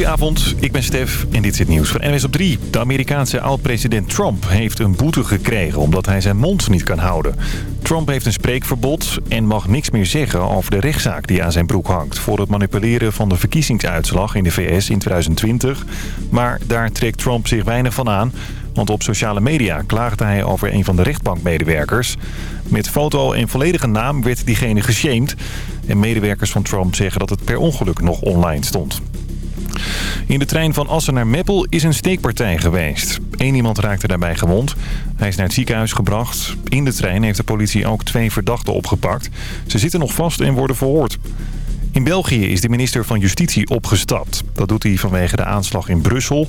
Goedenavond, ik ben Stef en dit is het nieuws van NWS op 3. De Amerikaanse oud-president Trump heeft een boete gekregen omdat hij zijn mond niet kan houden. Trump heeft een spreekverbod en mag niks meer zeggen over de rechtszaak die aan zijn broek hangt... voor het manipuleren van de verkiezingsuitslag in de VS in 2020. Maar daar trekt Trump zich weinig van aan... Want op sociale media klaagde hij over een van de rechtbankmedewerkers. Met foto en volledige naam werd diegene geshamed. En medewerkers van Trump zeggen dat het per ongeluk nog online stond. In de trein van Assen naar Meppel is een steekpartij geweest. Eén iemand raakte daarbij gewond. Hij is naar het ziekenhuis gebracht. In de trein heeft de politie ook twee verdachten opgepakt. Ze zitten nog vast en worden verhoord. In België is de minister van Justitie opgestapt. Dat doet hij vanwege de aanslag in Brussel.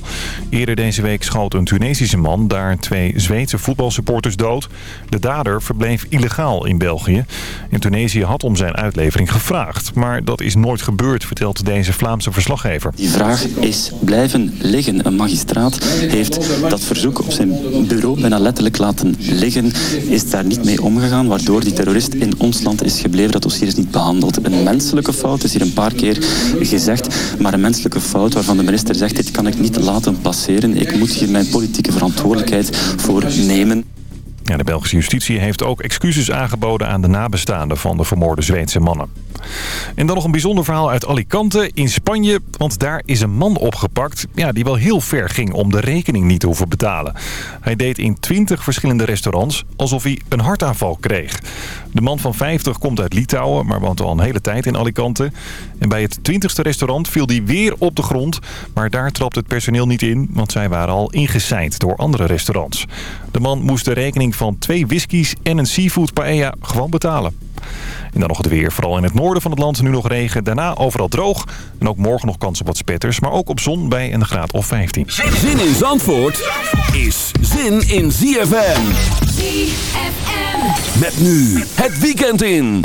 Eerder deze week schoot een Tunesische man daar twee Zweedse voetbalsupporters dood. De dader verbleef illegaal in België. En Tunesië had om zijn uitlevering gevraagd. Maar dat is nooit gebeurd, vertelt deze Vlaamse verslaggever. Die vraag is blijven liggen. Een magistraat heeft dat verzoek op zijn bureau bijna letterlijk laten liggen. Is daar niet mee omgegaan, waardoor die terrorist in ons land is gebleven. Dat dossier is niet behandeld. Een menselijke fout het is hier een paar keer gezegd, maar een menselijke fout waarvan de minister zegt, dit kan ik niet laten passeren. Ik moet hier mijn politieke verantwoordelijkheid voor nemen. Ja, de Belgische justitie heeft ook excuses aangeboden aan de nabestaanden van de vermoorde Zweedse mannen. En dan nog een bijzonder verhaal uit Alicante in Spanje. Want daar is een man opgepakt ja, die wel heel ver ging om de rekening niet te hoeven betalen. Hij deed in 20 verschillende restaurants alsof hij een hartaanval kreeg. De man van 50 komt uit Litouwen, maar woont al een hele tijd in Alicante. En bij het 20ste restaurant viel hij weer op de grond. Maar daar trapt het personeel niet in, want zij waren al ingeseind door andere restaurants. De man moest de rekening van twee whiskies en een seafood paella gewoon betalen. En dan nog het weer. Vooral in het noorden van het land nu nog regen. Daarna overal droog. En ook morgen nog kans op wat spetters. Maar ook op zon bij een graad of 15. Zin in Zandvoort is zin in ZFM. ZFM. Met nu het weekend in.